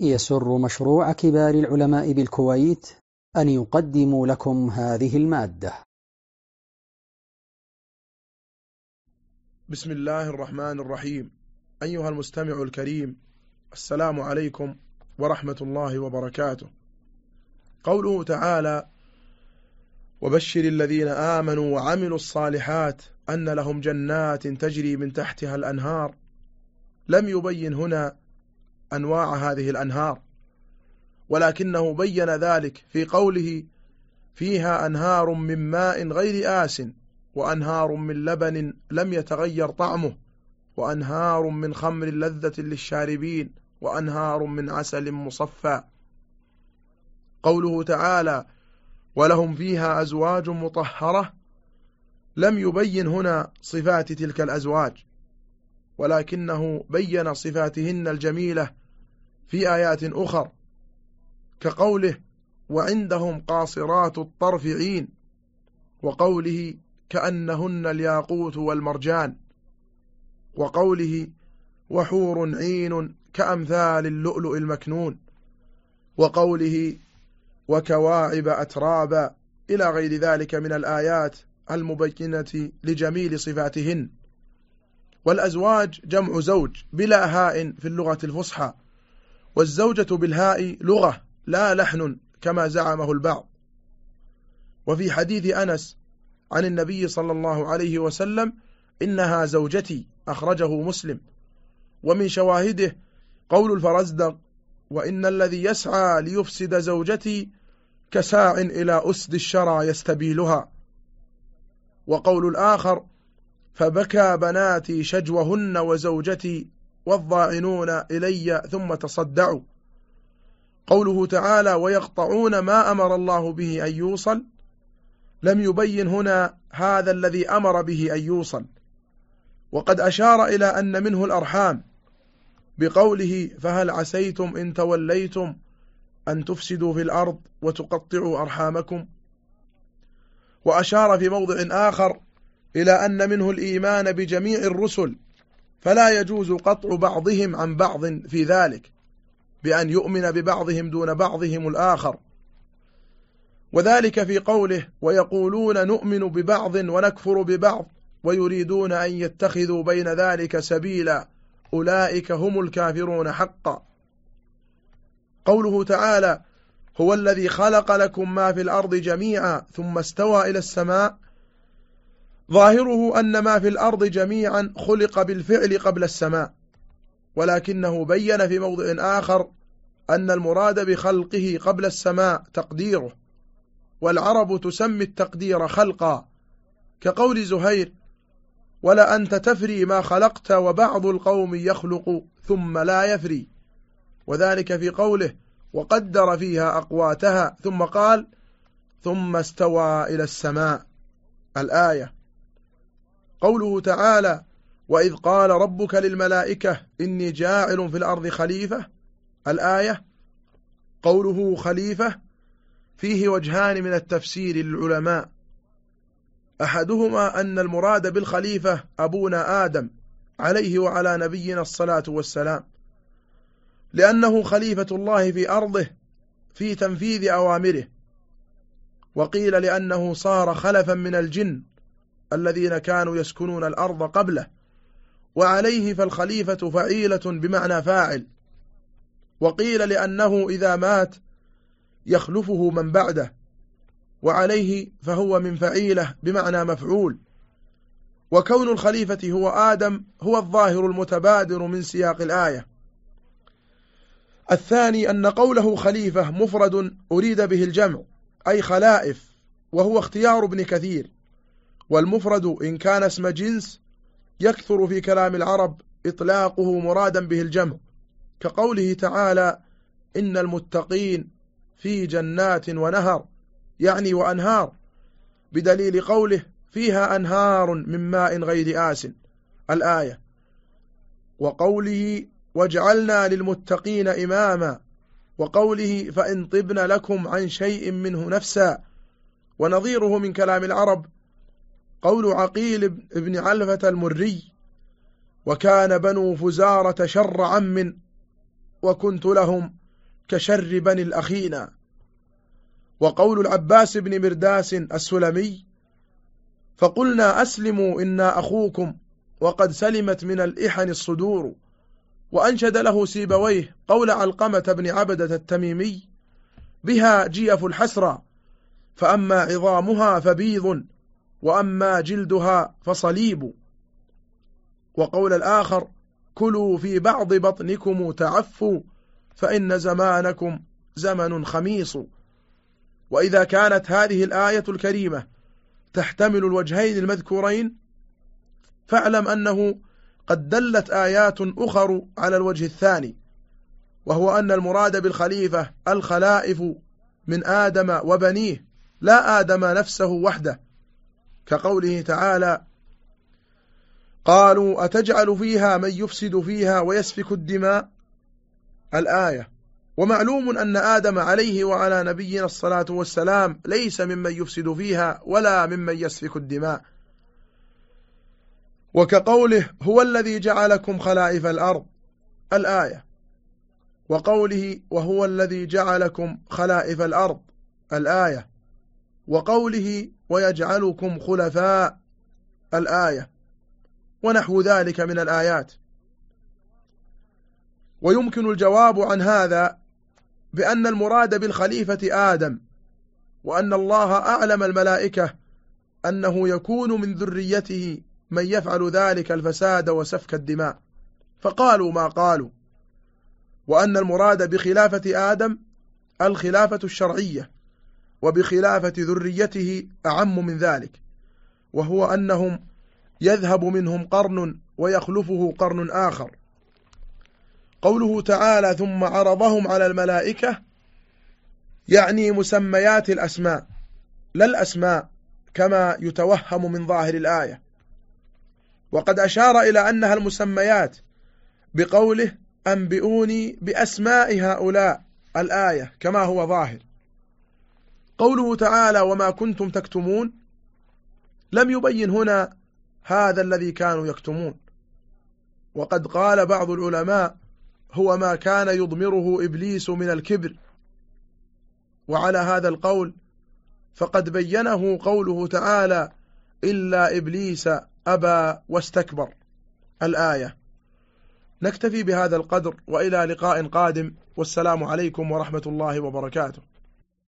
يسر مشروع كبار العلماء بالكويت أن يقدم لكم هذه المادة. بسم الله الرحمن الرحيم. أيها المستمع الكريم السلام عليكم ورحمة الله وبركاته. قوله تعالى وبشر الذين آمنوا وعملوا الصالحات أن لهم جنات تجري من تحتها الأنهار. لم يبين هنا أنواع هذه الأنهار. ولكنه بين ذلك في قوله فيها أنهار من ماء غير آس وأنهار من لبن لم يتغير طعمه وأنهار من خمر لذة للشاربين وأنهار من عسل مصفى. قوله تعالى ولهم فيها أزواج مطهرة لم يبين هنا صفات تلك الأزواج. ولكنه بين صفاتهن الجميلة في آيات أخر كقوله وعندهم قاصرات الطرف عين وقوله كأنهن الياقوت والمرجان وقوله وحور عين كأمثال اللؤلؤ المكنون وقوله وكواعب أترابا إلى غير ذلك من الآيات المبينة لجميل صفاتهن والأزواج جمع زوج بلا هاء في اللغة الفصحى والزوجة بالهاء لغة لا لحن كما زعمه البعض. وفي حديث أنس عن النبي صلى الله عليه وسلم إنها زوجتي أخرجه مسلم. ومن شواهده قول الفرزدق وإن الذي يسعى ليفسد زوجتي كساع إلى أسد الشرى يستبيلها. وقول الآخر فبكى بناتي شجوهن وزوجتي والضاعنون إلي ثم تصدعوا. قوله تعالى ويقطعون ما أمر الله به أن يوصل لم يبين هنا هذا الذي أمر به أن يوصل. وقد أشار إلى أن منه الأرحام بقوله فهل عسيتم إن توليتم أن تفسدوا في الأرض وتقطعوا أرحامكم؟ وأشار في موضع آخر إلى أن منه الإيمان بجميع الرسل فلا يجوز قطع بعضهم عن بعض في ذلك بأن يؤمن ببعضهم دون بعضهم الآخر. وذلك في قوله ويقولون نؤمن ببعض ونكفر ببعض ويريدون أن يتخذوا بين ذلك سبيلا أولئك هم الكافرون حقا. قوله تعالى هو الذي خلق لكم ما في الأرض جميعا ثم استوى إلى السماء ظاهره أن ما في الأرض جميعا خلق بالفعل قبل السماء ولكنه بين في موضع آخر أن المراد بخلقه قبل السماء تقديره والعرب تسمي التقدير خلقا. كقول زهير ولا أنت تفري ما خلقت وبعض القوم يخلق ثم لا يفري. وذلك في قوله وقدر فيها أقواتها. ثم قال ثم استوى إلى السماء. الآية. قوله تعالى وإذ قال ربك للملائكة إني جاعل في الأرض خليفة الآية قوله خليفة فيه وجهان من التفسير للعلماء. أحدهما أن المراد بالخليفة أبونا آدم عليه وعلى نبينا الصلاة والسلام لأنه خليفة الله في أرضه في تنفيذ أوامره وقيل لأنه صار خلفا من الجن الذين كانوا يسكنون الأرض قبله وعليه فالخليفة فعيلة بمعنى فاعل وقيل لأنه إذا مات يخلفه من بعده وعليه فهو من فعيلة بمعنى مفعول وكون الخليفة هو آدم هو الظاهر المتبادر من سياق الآية. الثاني أن قوله خليفة مفرد أريد به الجمع أي خلائف وهو اختيار ابن كثير. والمفرد إن كان اسم جنس يكثر في كلام العرب إطلاقه مرادا به الجمع كقوله تعالى إن المتقين في جنات ونهر يعني وأنهار بدليل قوله فيها أنهار من ماء غير آس الآية. وقوله واجعلنا للمتقين إماما وقوله فإن طبن لكم عن شيء منه نفسا ونظيره من كلام العرب قول عقيل بن علفة المري وكان بنو فزارة شر عم وكنت لهم كشر بني الأخينا وقول العباس بن مرداس السلمي فقلنا أسلموا إنا أخوكم وقد سلمت من الإحن الصدور. وأنشد له سيبويه قول علقمة بن عبدة التميمي بها جيف الحسرى فأما عظامها فبيض وأما جلدها فصليب. وقول الآخر كلوا في بعض بطنكم تعفوا فإن زمانكم زمن خميص. وإذا كانت هذه الآية الكريمة تحتمل الوجهين المذكورين فاعلم أنه قد دلت آيات أخر على الوجه الثاني وهو أن المراد بالخليفة الخلائف من آدم وبنيه لا آدم نفسه وحده. كقوله تعالى قالوا أتجعل فيها من يفسد فيها ويسفك الدماء الآية ومعلوم أن آدم عليه وعلى نبينا الصلاة والسلام ليس ممن يفسد فيها ولا ممن يسفك الدماء وكقوله هو الذي جعلكم خلائف الأرض الآية وقوله وهو الذي جعلكم خلائف الأرض الآية وقوله ويجعلكم خلفاء الآية ونحو ذلك من الآيات. ويمكن الجواب عن هذا بأن المراد بالخليفة آدم وأن الله أعلم الملائكة أنه يكون من ذريته من يفعل ذلك الفساد وسفك الدماء. فقالوا ما قالوا وأن المراد بخلافة آدم الخلافة الشرعية. وبخلافة ذريته أعم من ذلك وهو أنهم يذهب منهم قرن ويخلفه قرن آخر. قوله تعالى ثم عرضهم على الملائكة يعني مسميات الأسماء لا الأسماء كما يتوهم من ظاهر الآية. وقد أشار إلى أنها المسميات بقوله أنبئوني بأسماء هؤلاء الآية كما هو ظاهر. قوله تعالى وما كنتم تكتمون لم يبين هنا هذا الذي كانوا يكتمون. وقد قال بعض العلماء هو ما كان يضمره إبليس من الكبر. وعلى هذا القول فقد بينه قوله تعالى إلا إبليس أبى واستكبر. الآية. نكتفي بهذا القدر وإلى لقاء قادم. والسلام عليكم ورحمة الله وبركاته.